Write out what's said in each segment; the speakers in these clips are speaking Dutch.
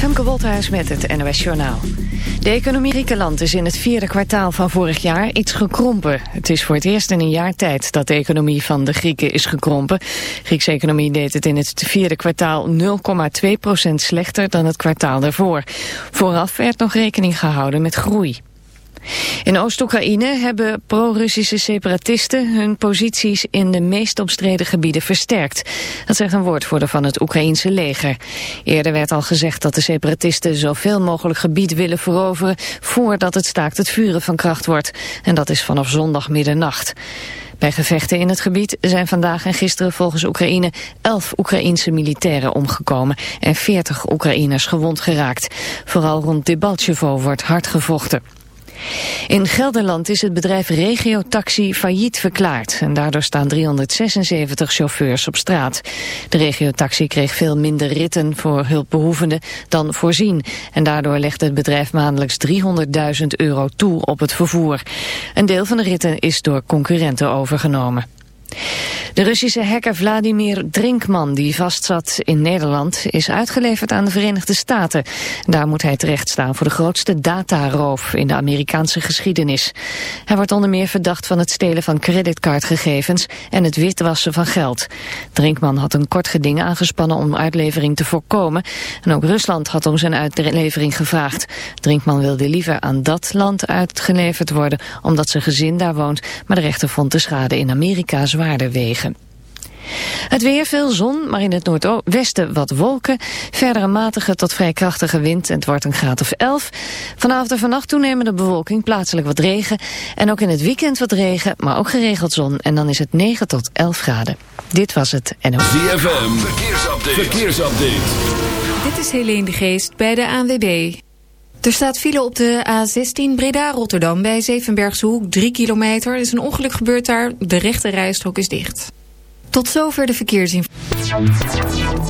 Femke Wolthuis met het NOS Journaal. De economie Griekenland is in het vierde kwartaal van vorig jaar iets gekrompen. Het is voor het eerst in een jaar tijd dat de economie van de Grieken is gekrompen. Griekse economie deed het in het vierde kwartaal 0,2% slechter dan het kwartaal daarvoor. Vooraf werd nog rekening gehouden met groei. In Oost-Oekraïne hebben pro-Russische separatisten hun posities in de meest omstreden gebieden versterkt. Dat zegt een woordvoerder van het Oekraïense leger. Eerder werd al gezegd dat de separatisten zoveel mogelijk gebied willen veroveren voordat het staakt het vuren van kracht wordt. En dat is vanaf zondag middernacht. Bij gevechten in het gebied zijn vandaag en gisteren volgens Oekraïne 11 Oekraïense militairen omgekomen en 40 Oekraïners gewond geraakt. Vooral rond Debaltjevo wordt hard gevochten. In Gelderland is het bedrijf Regio Taxi failliet verklaard en daardoor staan 376 chauffeurs op straat. De Regio Taxi kreeg veel minder ritten voor hulpbehoevenden dan voorzien en daardoor legde het bedrijf maandelijks 300.000 euro toe op het vervoer. Een deel van de ritten is door concurrenten overgenomen. De Russische hacker Vladimir Drinkman, die vastzat in Nederland, is uitgeleverd aan de Verenigde Staten. Daar moet hij terechtstaan voor de grootste dataroof in de Amerikaanse geschiedenis. Hij wordt onder meer verdacht van het stelen van creditcardgegevens en het witwassen van geld. Drinkman had een kort geding aangespannen om uitlevering te voorkomen. En ook Rusland had om zijn uitlevering gevraagd. Drinkman wilde liever aan dat land uitgeleverd worden, omdat zijn gezin daar woont. Maar de rechter vond de schade in Amerika zwaarder wegen. Het weer, veel zon, maar in het noordwesten wat wolken. Verder een matige tot vrij krachtige wind en het wordt een graad of 11. Vanavond en vannacht toenemende bewolking, plaatselijk wat regen. En ook in het weekend wat regen, maar ook geregeld zon. En dan is het 9 tot 11 graden. Dit was het NOS. ZFM, verkeersupdate. verkeersupdate. Dit is Helene de Geest bij de ANWB. Er staat file op de A16 Breda-Rotterdam bij Zevenbergshoek, 3 kilometer. Er is een ongeluk gebeurd daar, de rechte rijstrook is dicht. Tot zover de verkeersinformatie.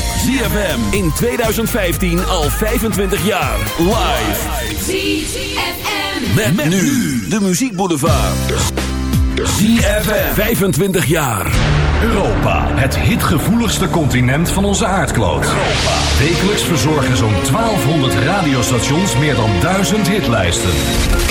ZFM in 2015 al 25 jaar. Live. ZFM. Met, met nu de muziekboulevard. ZFM 25 jaar. Europa, het hitgevoeligste continent van onze aardkloot. Wekelijks verzorgen zo'n 1200 radiostations meer dan 1000 hitlijsten.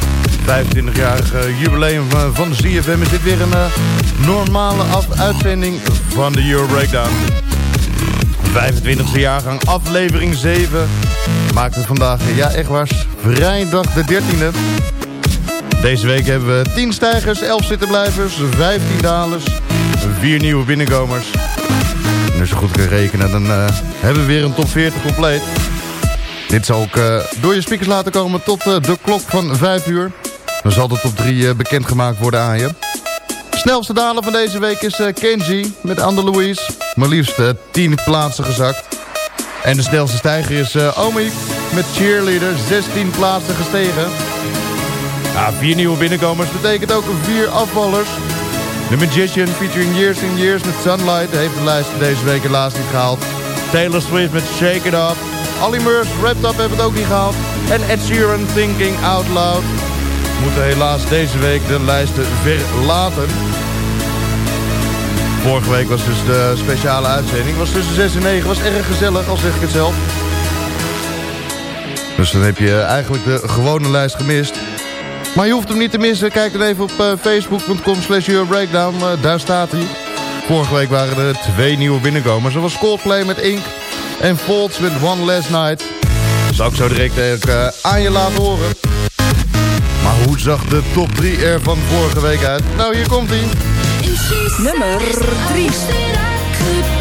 25-jarige jubileum van, de CFM... is dit weer een uh, normale uitzending van de Euro Breakdown. 25e jaargang, aflevering 7. Maakt het vandaag, ja echt waar, vrijdag de 13e. Deze week hebben we 10 stijgers, 11 zittenblijvers, 15 dalers, 4 nieuwe binnenkomers... En als je goed kan rekenen, dan uh, hebben we weer een top 40 compleet. Dit zal ook uh, door je speakers laten komen tot de klok van 5 uur. Dan zal de top 3 bekendgemaakt worden aan je. Snelste daler van deze week is Kenji met Ander Louise. Maar liefst 10 plaatsen gezakt. En de snelste stijger is Omi met Cheerleader. 16 plaatsen gestegen. Vier nieuwe binnenkomers betekent ook vier afvallers. The Magician featuring Years and Years met Sunlight heeft de lijst deze week helaas niet gehaald. Taylor Swift met Shake It Up. Ali Murs, Wrapped Up hebben het ook niet gehaald. En Ed Sheeran, Thinking Out Loud. Moeten helaas deze week de lijsten verlaten. Vorige week was dus de speciale uitzending. Was tussen 6 en 9. Was erg gezellig, al zeg ik het zelf. Dus dan heb je eigenlijk de gewone lijst gemist. Maar je hoeft hem niet te missen. Kijk dan even op uh, facebook.com slash Breakdown. Uh, daar staat hij. Vorige week waren er twee nieuwe binnenkomers. Dat was Coldplay met Ink en Folds met One Last Night. Zal ik zo direct ook, uh, aan je laten horen. Hoe zag de top 3 er van vorige week uit? Nou, hier komt hij. Nummer 3.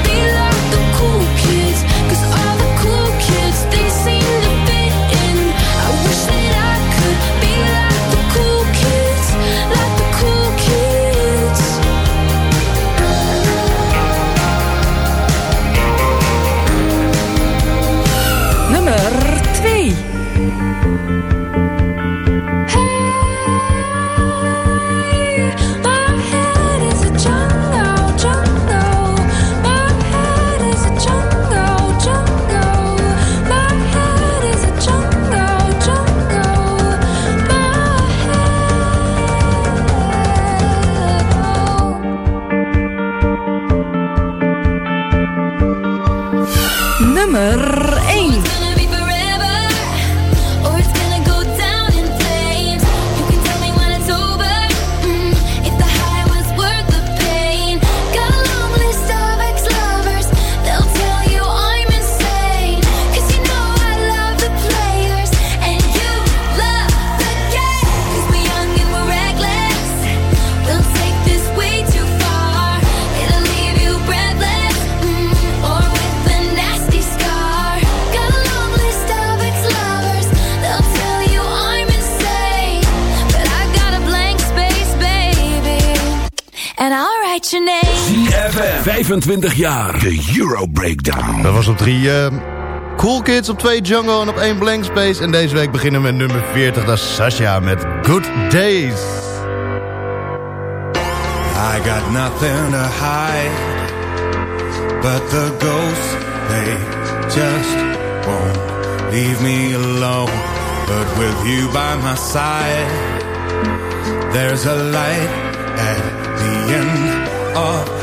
25 jaar. De Euro Breakdown. Dat was op drie uh, Cool Kids, op twee Jungle en op één Blank Space. En deze week beginnen we met nummer 40. Dat is Sasha met Good Days. I got nothing to hide. But the ghosts, they just won't leave me alone. But with you by my side, there's a light at the end of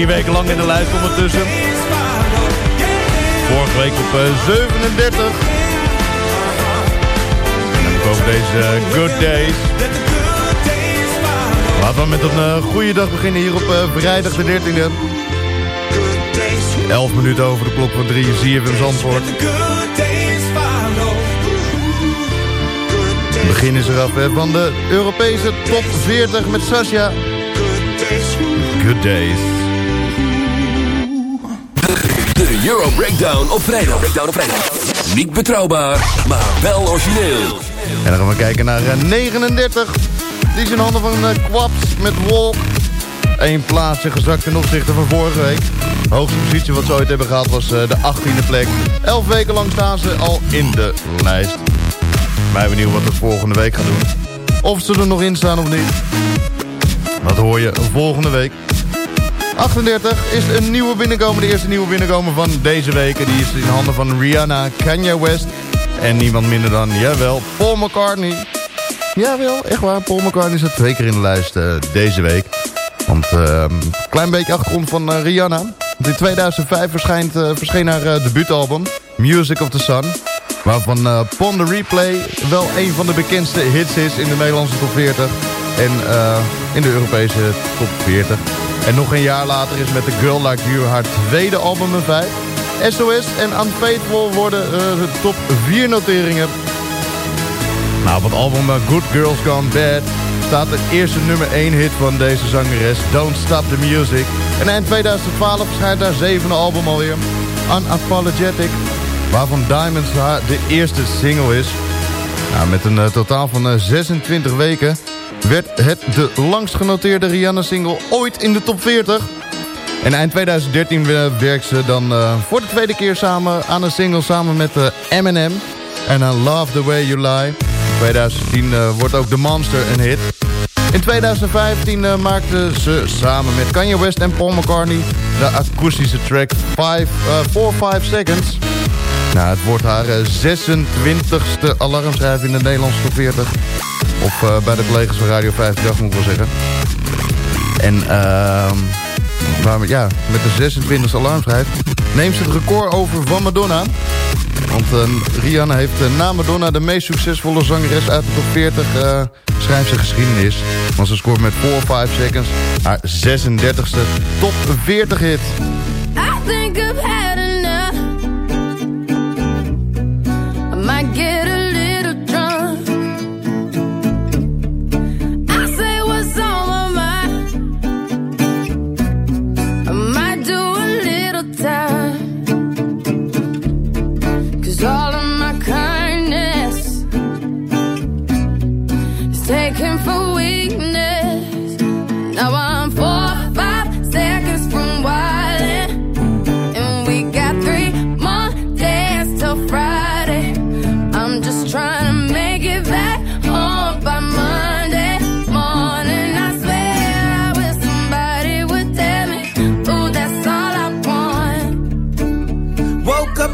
Vier weken lang in de lijst ondertussen. Vorige week op eh, 37. En dan komen deze eh, Good Days. Laten we met een eh, goede dag beginnen hier op eh, vrijdag de 13e. 11 minuten over de klok van 3 ZFM Zandvoort. Good days follow. Begin is eraf van de Europese top 40 met Sasha. Good Days. De Euro Breakdown op vrijdag. Breakdown op vrijdag. Niet betrouwbaar, maar wel origineel. En dan gaan we kijken naar eh, 39. Die is in handen van eh, Quaps met Walk. Eén plaatsje gezakt ten opzichte van vorige week. De hoogste positie wat ze ooit hebben gehad was eh, de 18e plek. Elf weken lang staan ze al in de lijst. Mij benieuwd wat het volgende week gaat doen. Of ze er nog in staan of niet. Dat hoor je volgende week. 38 is een nieuwe binnenkomer. De eerste nieuwe binnenkomer van deze week. En die is in handen van Rihanna, Kanye West. En niemand minder dan, jawel, Paul McCartney. Jawel, echt waar. Paul McCartney staat twee keer in de lijst eh, deze week. Want een klein beetje achtergrond van eh, Rihanna. Want in 2005 verschijnt, eh, verscheen haar debuutalbum, Music of the Sun. Waarvan Pon the Replay wel een van de bekendste hits is in de Nederlandse top 40. En in de Europese top 40. En nog een jaar later is met The Girl Like You haar tweede album een 5. SOS en Unfaithful worden eh, de top 4 noteringen. Nou, op het album eh, Good Girls Gone Bad staat de eerste nummer 1 hit van deze zangeres, Don't Stop the Music. En eind 2012 verschijnt haar zevende album alweer, Unapologetic, waarvan Diamonds haar de eerste single is. Nou, met een eh, totaal van eh, 26 weken werd het de langst genoteerde Rihanna-single ooit in de top 40. En eind 2013 werkt ze dan eh, voor de tweede keer samen aan een single samen met eh, Eminem. En I Love The Way You Lie. In 2010 eh, wordt ook The Monster een hit. In 2015 eh, maakte ze samen met Kanye West en Paul McCartney de akoestische track 4-5 Seconds. Nou, het wordt haar eh, 26e alarmschrijf in de Nederlandse top 40. Of eh, bij de collega's van Radio 50 moet ik wel zeggen. En we- ja, met de 26e alarmschrijf neemt ze het record over van Madonna. Want eh, Rihanna heeft eh, na Madonna de meest succesvolle zangeres uit de top 40 eh schrijft ze geschiedenis. Want ze scoort met 4-5 seconds haar 36e top 40 hit. I think I've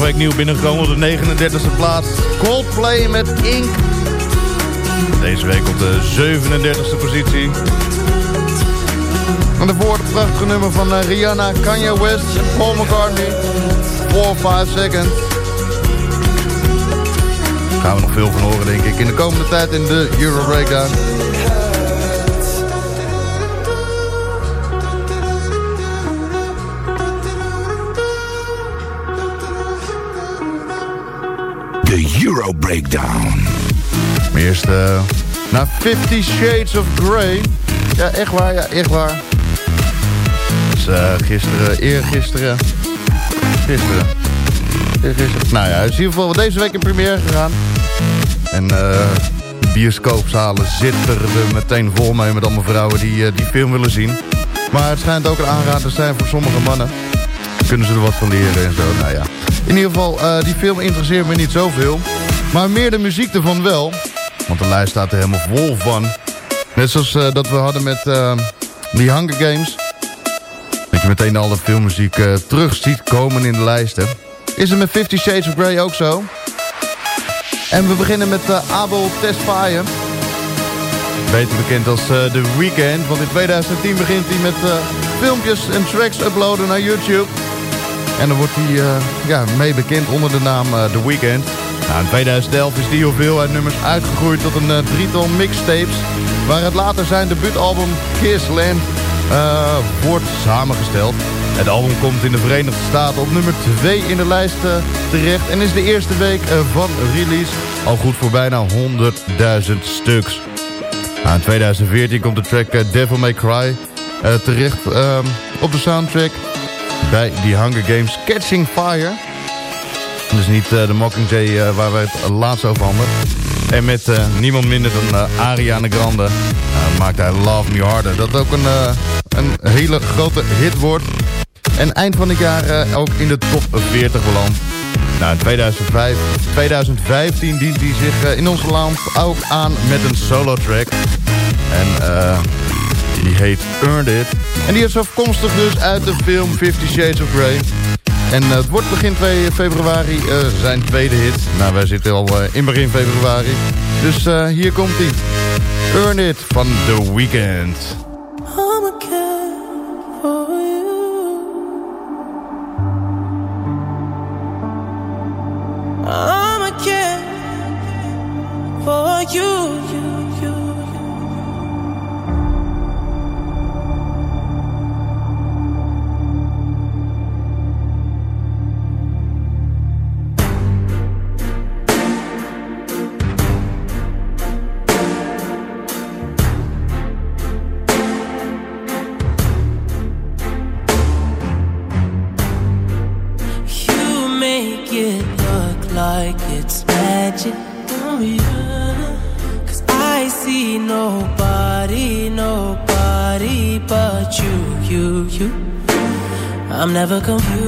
vorige week nieuw binnengekomen op de 39e plaats. Coldplay met Ink. Deze week op de 37e positie. En de het prachtige nummer van eh, Rihanna, Kanye West en Paul McCartney. 4 5 seconds. Gaan we nog veel van horen, denk ik. In de komende tijd in de Euro Breakdown. de Euro Breakdown. Maar eerst eh, naar Fifty Shades of Grey. Ja, echt waar, ja, echt waar. Dus uh, gisteren, eergisteren, gisteren, eergisteren. Nou ja, in ieder geval deze week in première gegaan. En eh, de bioscoopzalen zitten meteen vol mee met allemaal vrouwen die die film willen zien. Maar het schijnt ook een aanrader te zijn voor sommige mannen. Kunnen ze er wat van leren en zo, nou ja. In ieder geval, uh, die film interesseert me niet zoveel. Maar meer de muziek ervan wel. Want de lijst staat er helemaal vol van. Net zoals uh, dat we hadden met uh, die Hunger Games. Dat je meteen al de filmmuziek terug ziet komen in de lijsten. Is het met Fifty Shades of Grey ook zo? En we beginnen met Abel Tesfaye. Beter bekend als The Weeknd. Want in 2010 begint hij met filmpjes en tracks uploaden naar YouTube. En dan wordt hij uh, ja, mee bekend onder de naam uh, The Weeknd. Nou, in 2011 is die hoeveelheid nummers uitgegroeid tot een drietal mixtapes... waar het later zijn debuutalbum Kissland wordt samengesteld. Het album komt in de Verenigde Staten op nummer 2 in de lijst terecht... en is de eerste week van release al goed voor bijna 100.000 stuks. Nou, in 2014 komt de track Devil May Cry terecht op de soundtrack bij die Hunger Games Catching Fire. Dus niet uh, de Mockingjay uh, waar we het laatst over hadden. En met uh, niemand minder dan Ariana Grande maakt hij Love Me Harder. Dat ook een, een hele grote hit wordt. En eind van het jaar ook in de top 40 beland. Nou, in 2005, 2015 dient hij zich in ons land ook aan met een solo track. En die heet Earned It. En die is afkomstig dus uit de film Fifty Shades of Grey. En uh, het wordt begin 2 februari uh, zijn tweede hit. Nou, wij zitten al uh, in begin februari. Dus hier komt hij. Earn It van The Weeknd. I'm a kid for you, you, you. I'm never confused.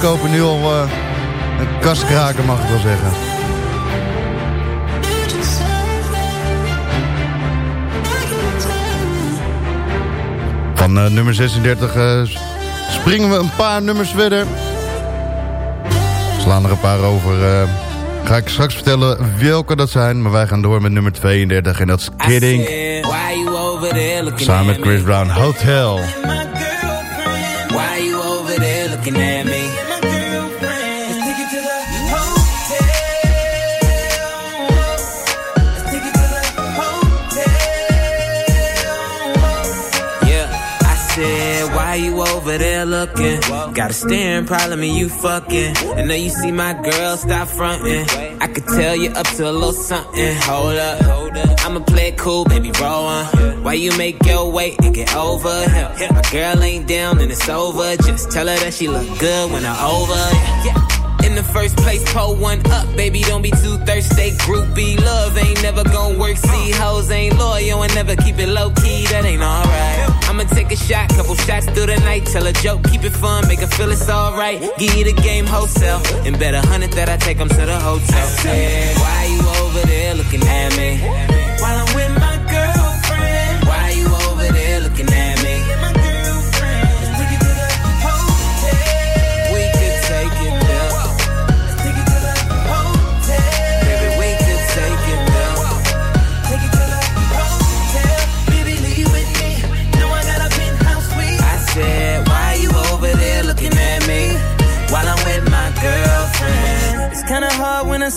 Dagen in de bioscoop en nu al uh, een kaskraken mag ik wel zeggen. Van uh, nummer 36 uh, springen we een paar nummers verder. Slaan er een paar over. Ga ik straks vertellen welke dat zijn. Maar wij gaan door met nummer 32 en dat is Kidding. Samen met Chris Brown, Hotel. Why you over there looking? Got a staring problem and you fucking. And now you see my girl, stop fronting. I could tell you up to a little something. Hold up, I'ma play it cool, baby, roll on. Why you make your way and get over here? My girl ain't down and it's over. Just tell her that she look good when I'm over. Yeah in the first place, pull one up, baby. Don't be too thirsty. Groupie love ain't never gonna work. See, hoes ain't loyal and never keep it low key. That ain't alright. I'ma take a shot, couple shots through the night. Tell a joke, keep it fun, make her feel it's alright. Give you the game wholesale, and bet a hundred that I take them to the hotel. Said, why you over there looking at me?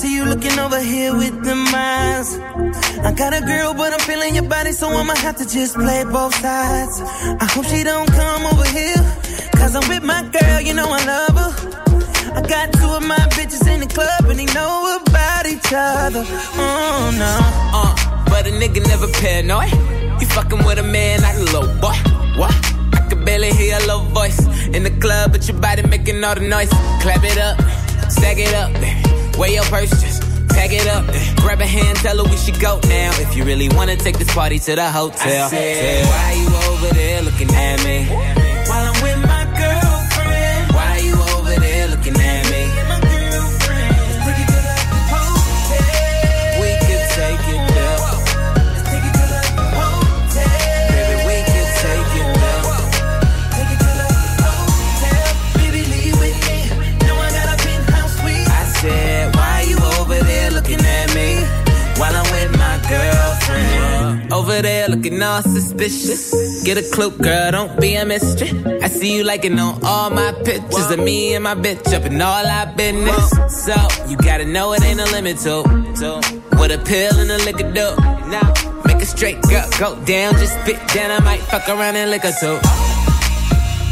See you looking over here with them eyes. I got a girl, but I'm feeling your body, so I'ma have to just play both sides. I hope she don't come over here, cause I'm with my girl, you know I love her. I got two of my bitches in the club, and they know about each other. Oh no. Uh, but a nigga never paranoid. You fucking with a man like a little boy. What? I can barely hear your little voice in the club, but your body making all the noise. Clap it up. Stack it up, weigh your purse, just pack it up. Grab a hand, tell her we should go now. If you really wanna take this party to the hotel. I said, why you over there looking at me? While I'm with suspicious. Get a clue, girl, don't be a mystery. I see you liking on all my pictures of me and my bitch up in all our business. So, you gotta know it ain't a limit to. What a pill and a liquor do. Now, make a straight girl go down, just spit down. I might fuck around and lick her too.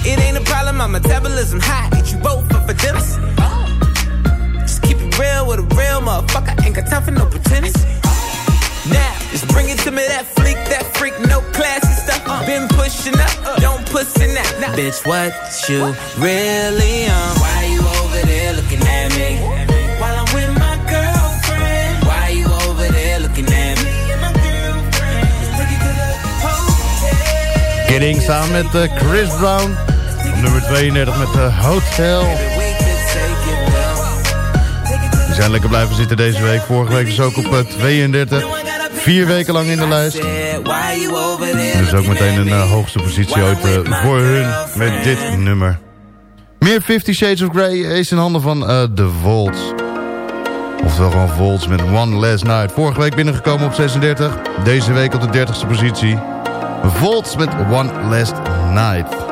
It ain't a problem, my metabolism high. Eat you both up for dinner. Just keep it real with a real motherfucker. Ain't got time for no pretense. Now, just bring it to me, that freak, that freak, no classy stuff. Been pushing up, don't pussy now. Now, bitch, what you really on? Why you over there looking at me? While I'm with my girlfriend. Why you over there looking at me? Kidding samen met uh, Chris Brown. Op nummer 32 met uh, Hotel. Die zijn lekker blijven zitten deze week. Vorige week dus ook op uh, 32. Vier weken lang in de lijst. Dus ook meteen een uh, hoogste positie ooit uh, voor hun met dit nummer. Meer Fifty Shades of Grey is in handen van uh, The Volts. Oftewel gewoon Volts met One Last Night. Vorige week binnengekomen op 36. Deze week op de 30ste positie. Volts met One Last Night.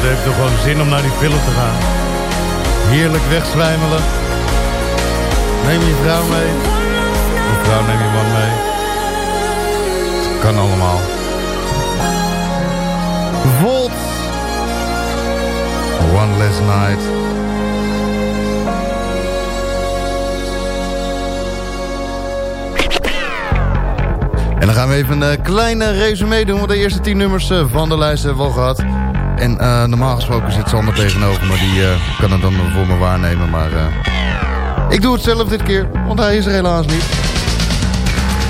Hoort, heeft toch gewoon zin om naar die film te gaan. Heerlijk wegzwijmelen. Neem je vrouw mee. Of vrouw neem je man mee. Kan allemaal. Volt. One Less Night. En dan gaan we even een uh, kleine resume doen. Want de eerste 10 nummers uh, van de lijst hebben we al gehad. En uh, normaal gesproken zit Sander tegenover me. Die kan het dan voor me waarnemen. Maar ik doe het zelf dit keer. Want hij is er helaas niet.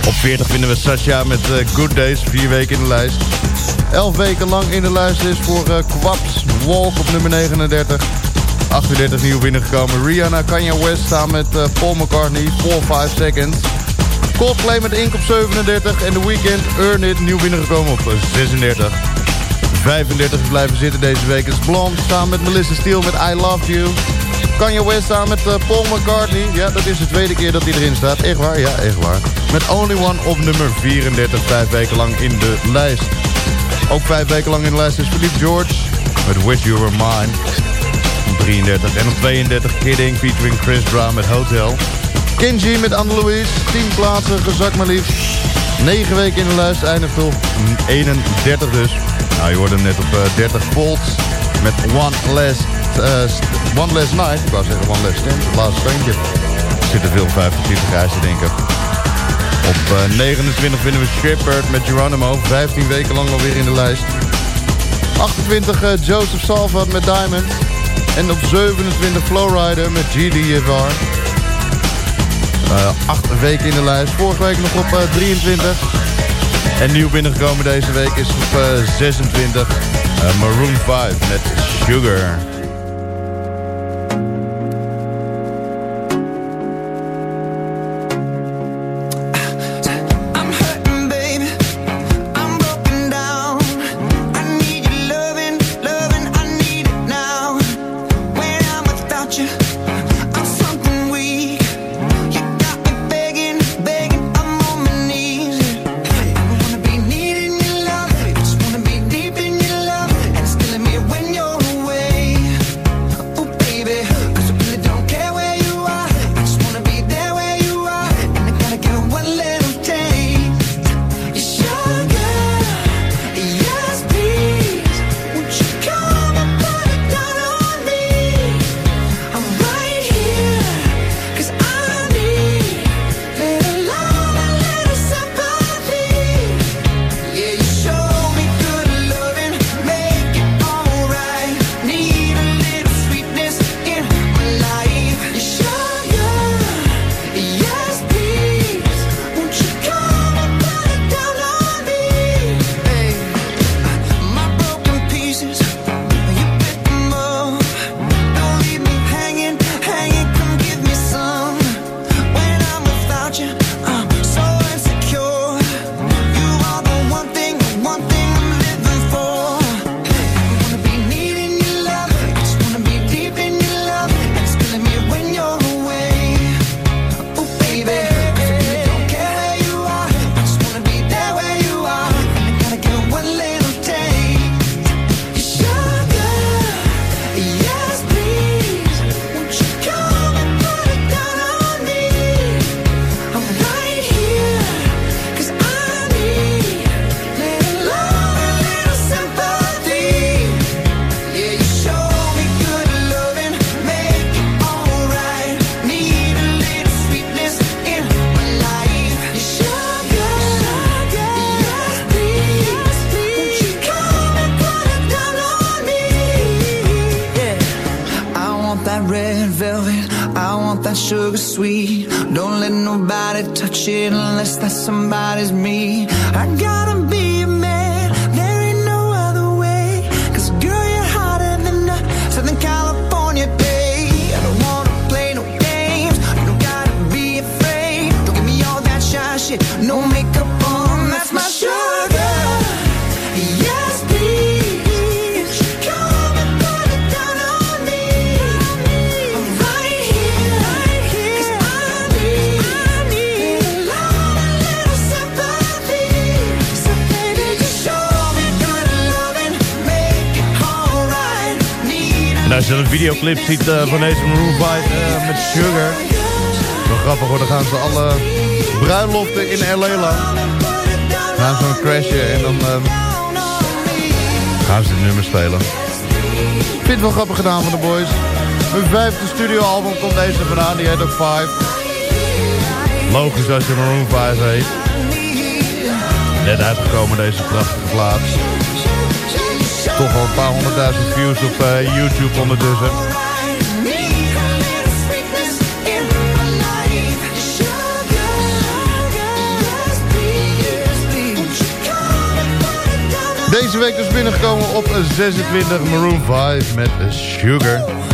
Op 40 vinden we Sasha met Good Days. Vier weken in de lijst. 11 weken lang in de lijst is voor Quaps Walk op nummer 39. 38 nieuw binnengekomen. Rihanna, Kanye West staan met Paul McCartney. 4-5 seconds. Coldplay met Ink op 37 en The Weeknd Earn It nieuw binnengekomen op 36. 35 blijven zitten deze week is Blonde staan met Melissa Steele met I Love You. Kanye West staan met uh, Paul McCartney. Ja, dat is de tweede keer dat hij erin staat. Echt waar? Ja, echt waar. Met Only One op nummer 34, vijf weken lang in de lijst. Ook vijf weken lang in de lijst is Philippe George met Wish You Were Mine. Op 33 en op 32 Kidding featuring Chris Brown met Hotel. Kenji met Anne-Louise. 10 plaatsen, gezakt maar liefst. 9 weken in de lijst, eindigt op 31 dus. Nou, je hoorde hem net op uh, 30 volts. Met One Last, uh, one Night. Ik wou zeggen One Last Stand, het laatste standje. Er zitten veel 50 grijs te denken. Op uh, 29 vinden we Shepard met Geronimo. 15 weken lang alweer in de lijst. 28 uh, Joseph Salvat met Diamond. En op 27 Flowrider met GDFR. Uh, acht weken in de lijst. Vorige week nog op uh, 23. En nieuw binnengekomen deze week is op uh, 26. Maroon 5 met Sugar. Als je een videoclip ziet uh, van deze Maroon 5 uh, met Sugar. Grappig hoor, dan gaan ze alle bruiloften in L.A. lang. Gaan ze dan crashen en dan uh, gaan ze het nummer spelen. Ik vind het wel grappig gedaan van de boys. Hun vijfde studioalbum komt deze vandaan, die heet ook 5. Logisch als je Maroon 5 heet. Net uitgekomen deze prachtige plaats. Toch al een paar honderdduizend views op uh, YouTube ondertussen. Deze week is binnengekomen op 26 Maroon 5 met Sugar.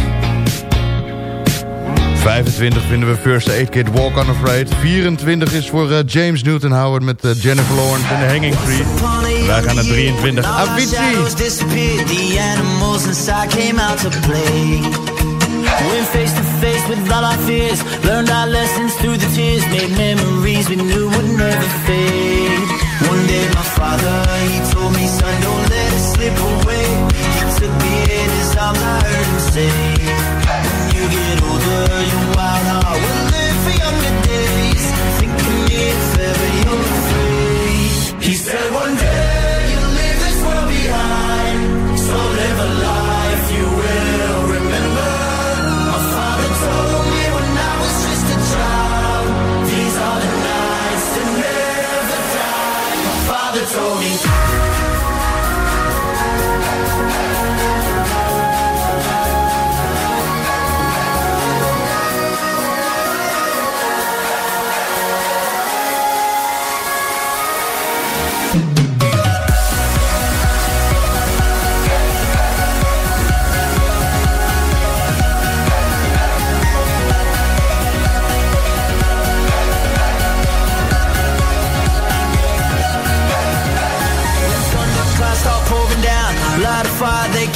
25 vinden we First Aid Kid Walk Unafraid. 24 is voor uh, James Newton Howard met uh, Jennifer Lawrence en The Hanging Tree. Wij gaan naar 23. Avicii! Went face to face with all our fears. Learned our lessons through the tears. Made memories we knew would never fade. One day my father, he told me, son, don't let it slip away. He took me in his arms, I heard him say, older, your wild heart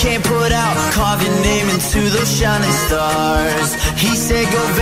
can't put out. Carve your name into those shining stars.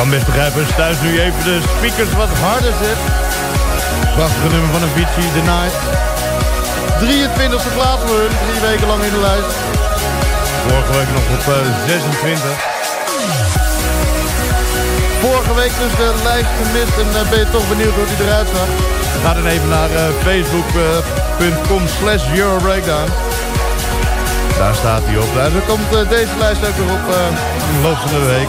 kan best begrijpen als thuis nu even de speakers wat harder zet. Prachtige nummer van Avicii, The Night. 23e plaats voor hun, drie weken lang in de lijst. Vorige week nog op eh, 26. Vorige week dus de lijst gemist en eh, ben je toch benieuwd hoe die eruit zag? Ga dan even naar eh, facebook.com slash Eurobreakdown. Daar staat hij op. Daar komt eh, deze lijst ook nog op eh, in de loop van de week.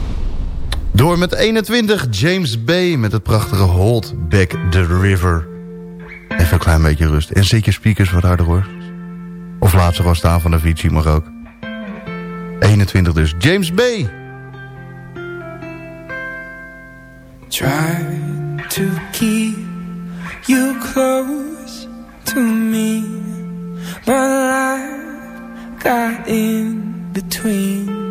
Door met 21 James Bay met het prachtige Hold Back the River. Even een klein beetje rust. En zet je speakers wat harder hoor. Of laat ze gewoon staan van Avicii mag ook. 21 dus. James Bay. Try to keep you close to me, but life got in between.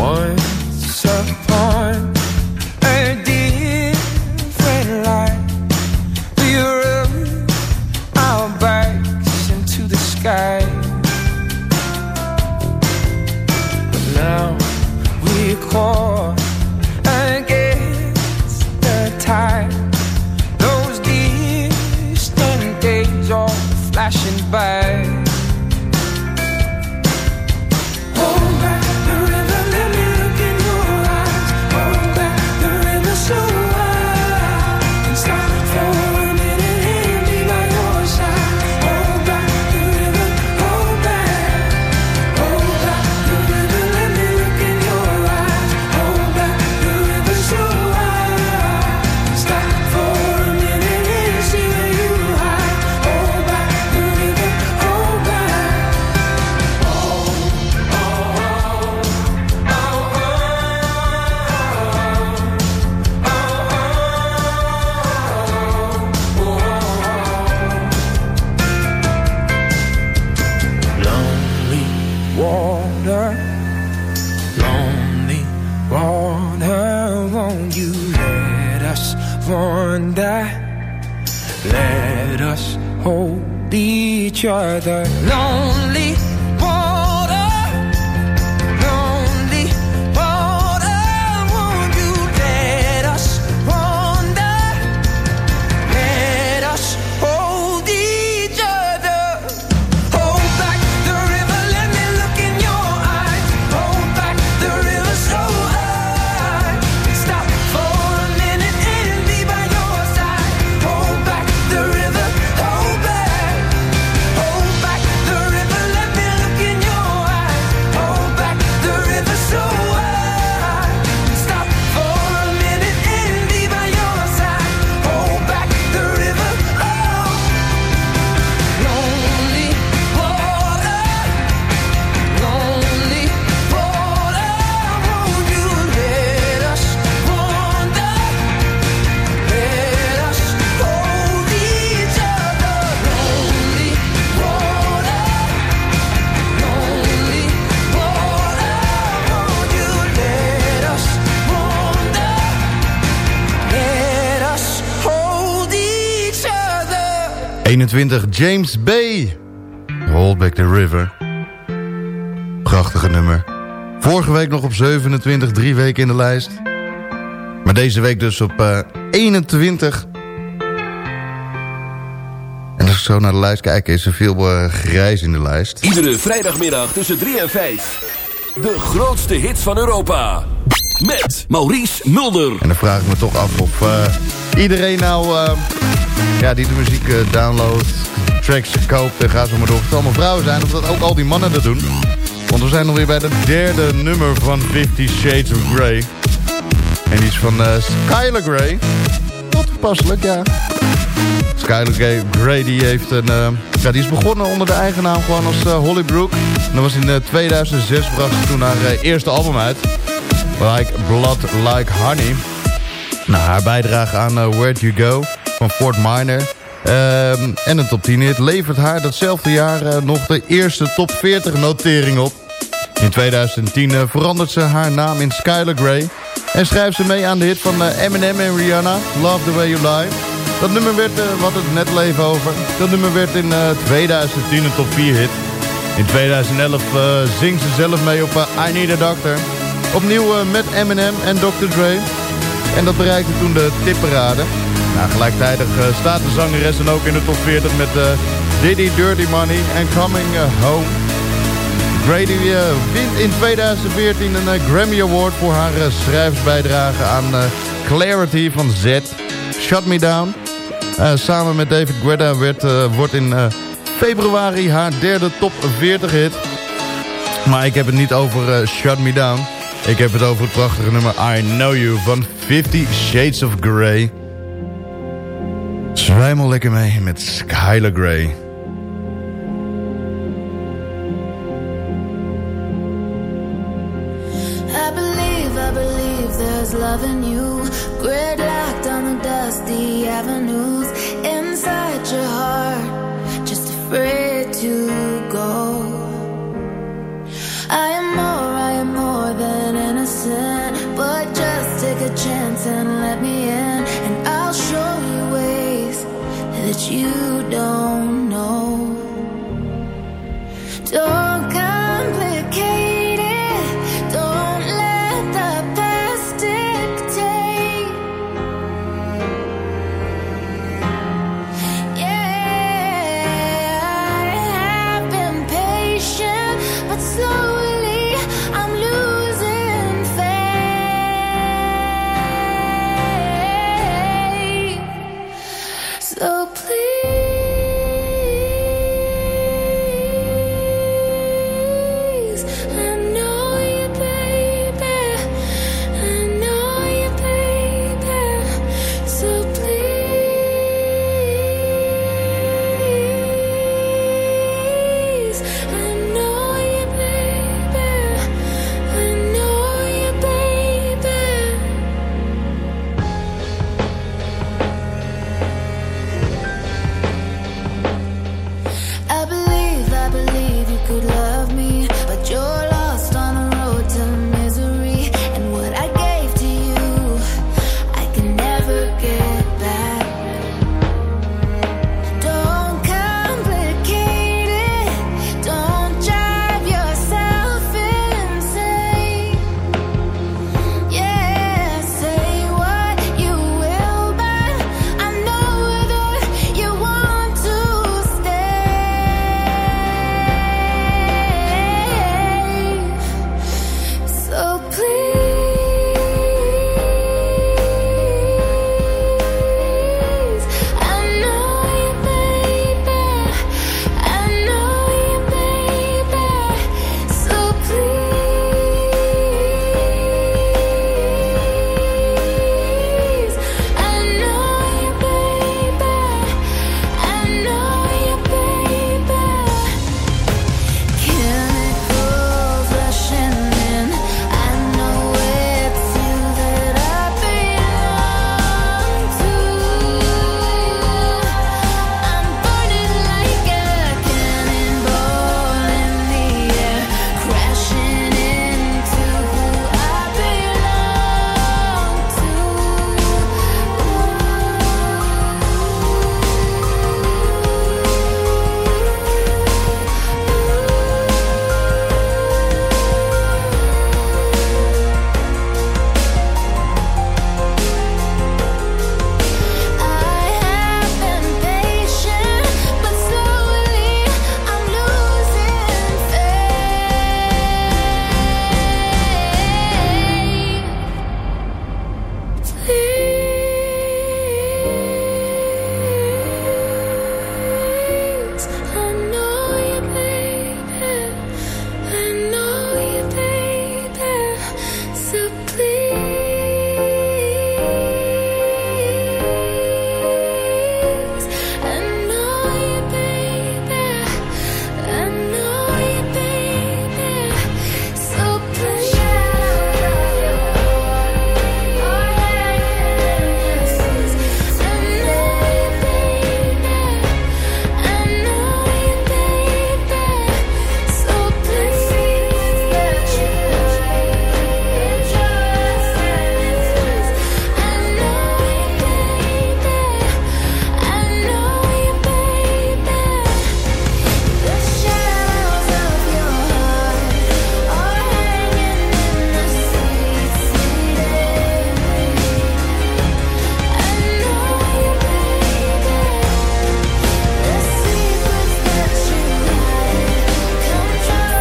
Once upon a different life, we rode our bikes into the sky. But now caught against the tide. Those distant days flashing by. Each other. Lonely 20 James Bay. Hold Back the River. Prachtige nummer. Vorige week nog op 27, drie weken in de lijst. Maar deze week dus op eh, 21. En als ik zo naar de lijst kijk, is er veel uh, grijs in de lijst. Iedere vrijdagmiddag tussen 3 en 5. De grootste hits van Europa. Met Maurice Mulder. En dan vraag ik me toch af of eh, iedereen nou ja, die de muziek eh, downloadt, tracks koopt en gaat zo maar door. Of het allemaal vrouwen zijn, of dat ook al die mannen dat doen. Want we zijn alweer bij de derde nummer van Fifty Shades of Grey. En die is van eh Skylar Grey. Wat toepasselijk, ja. Skylar Grey, Grey die heeft een... eh, ja, die is begonnen onder de eigen naam gewoon als eh, Holly Brook. En dat was in eh, 2006 bracht ze toen haar eerste album uit. Like Blood Like Honey. Nou, haar bijdrage aan Where'd You Go van Fort Minor. Ehm, en een top 10 hit levert haar datzelfde jaar eh, nog de eerste top 40 notering op. In 2010 eh, verandert ze haar naam in Skylar Grey. En schrijft ze mee aan de hit van eh, Eminem en Rihanna, Love The Way You Lie. Dat nummer werd, wat het net al even over, dat nummer werd in eh, 2010 een top 4 hit. In 2011 eh, zingt ze zelf mee op I Need A Doctor. Opnieuw met Eminem en Dr. Dre. En dat bereikte toen de tipparade. Nou, gelijktijdig eh, staat de zangeres dan ook in de top 40 met eh, Diddy Dirty Money en Coming eh, Home. Grady wint in 2014 een Grammy Award voor haar schrijfsbijdrage aan Clarity van Z. Shut Me Down. Samen met David Guetta werd, wordt in februari haar derde top 40 hit. Maar ik heb het niet over Shut Me Down. Ik heb het over het prachtige nummer I Know You van 50 Shades of Grey. Zwijmel lekker mee met there's love in you. Gridlocked on the dusty avenues inside your heart, just afraid to go. I am more, I am more than innocent, but just take a chance and let me in, and I'll show you that you don't know. Don't complicate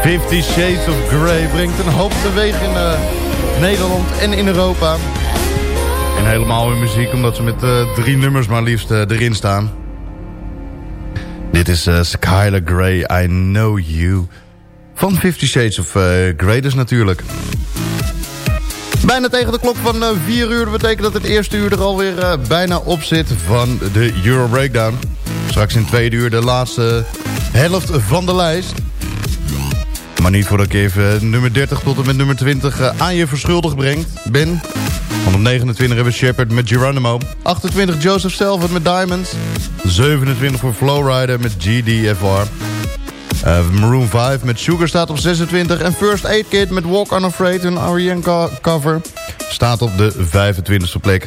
Fifty Shades of Grey brengt een hoop teweeg in eh, Nederland en in Europa. En helemaal in muziek, omdat ze met eh, drie nummers maar liefst eh, erin staan. Dit is Skylar Grey, I Know You. Van Fifty Shades of Grey dus natuurlijk. Bijna tegen de klok van 4 uur. Dat betekent dat het eerste uur er alweer bijna op zit van de Euro Breakdown. Straks in tweede uur de laatste helft van de lijst. Maar niet voordat ik even eh, nummer 30 tot en met nummer 20 eh, aan je verschuldigd brengt, ben. Want op 29 hebben we Shepard met Geronimo. 28 Joseph Stelvin met Diamonds. 27 voor Flowrider met GDFR. Uh, Maroon 5 met Sugar staat op 26. En First Aid Kit met Walk Unafraid, een co- cover, staat op de 25e plek.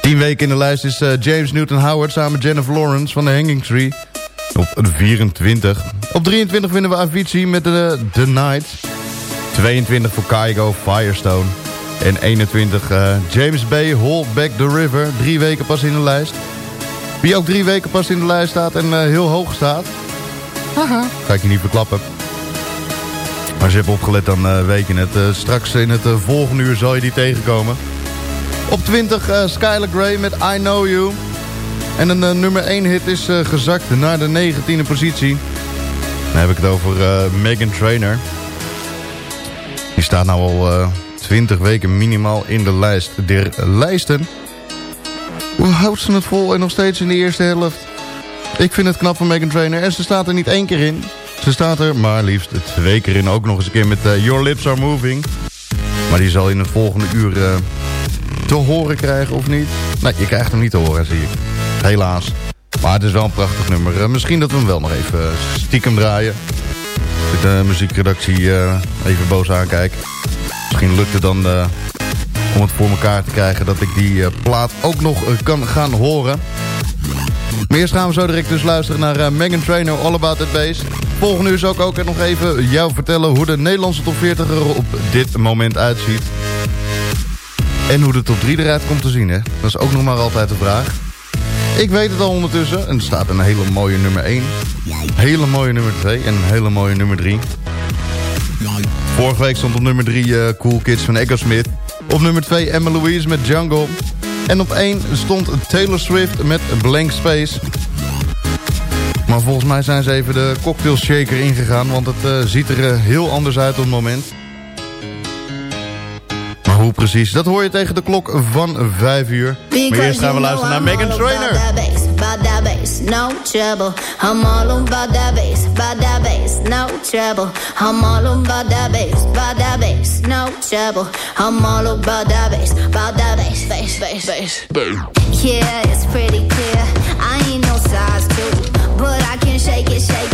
10 weken in de lijst is eh, James Newton Howard samen met Jennifer Lawrence van The Hanging Tree. Op 24. Op 23 vinden we Avicii met de The Night. 22 voor Kygo, Firestone. En 21 eh, James Bay, Hold Back the River. Drie weken pas in de lijst. Wie ook drie weken pas in de lijst staat en eh, heel hoog staat. Haha. Ga ik je niet verklappen. Maar als je hebt opgelet, dan eh, weet je het. Eh, straks in het eh, volgende uur zal je die tegenkomen. Op 20 eh Skylar Grey met I Know You. En een eh, nummer 1 hit is eh, gezakt naar de 19e positie. Dan heb ik het over eh, Megan Trainor. Die staat nou al eh 20 weken minimaal in de lijst der lijsten. Hoe houdt ze het vol en nog steeds in de eerste helft? Ik vind het knap van Megan Trainor. En ze staat er niet één keer in. Ze staat er maar liefst twee keer in. Ook nog eens een keer met Your Lips Are Moving. Maar die zal in het volgende uur te horen krijgen of niet. Nee, je krijgt hem niet te horen, zie ik. Helaas. Maar het is wel een prachtig nummer. Eh, misschien dat we hem wel nog even eh, stiekem draaien. Als ik de muziekredactie eh, even boos aankijk. Misschien lukt het dan om het voor elkaar te krijgen... dat ik die plaat ook nog kan gaan horen. Maar eerst gaan we zo direct dus luisteren naar Megan Trainor, All About That Bass. Volgende uur zal ik ook nog even jou vertellen... hoe de Nederlandse top 40 er op dit moment uitziet. En hoe de top 3 eruit komt te zien, hè. Dat is ook nog maar altijd de vraag. Ik weet het al ondertussen. En er staat een hele mooie nummer 1. Hele mooie nummer 2 en een hele mooie nummer 3. Vorige week stond op nummer 3 eh, Cool Kids van Echo Smith. Op nummer 2 Emma Louise met Jungle. En op 1 stond Taylor Swift met Blank Space. Maar volgens mij zijn ze even de cocktail shaker ingegaan. Want het eh, ziet er eh, heel anders uit op het moment. Hoe precies, dat hoor je tegen de klok van 5 uur. Maar eerst gaan we luisteren naar Megan bass, no trouble. I'm all about that bass, about that bass, no trouble. I'm all about that bass, about that bass, no trouble. I'm all about that bass, about that bass, bass, bass, bass. Yeah, it's pretty clear. I ain't no size two, but I can shake it, shake it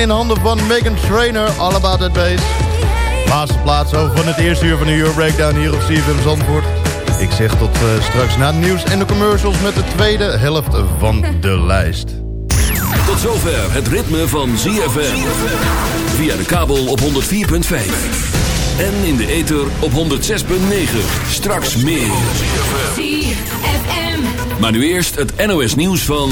In handen van Megan Trainer, All About That Bass. Laatste plaats over van het eerste uur van de Euro Breakdown hier op CFM Zandvoort. Ik zeg tot eh, straks na het nieuws en de commercials met de tweede helft van de lijst. Tot zover het ritme van ZFM. Via de kabel op 104.5. En in de ether op 106.9. Straks meer. Maar nu eerst het NOS nieuws van...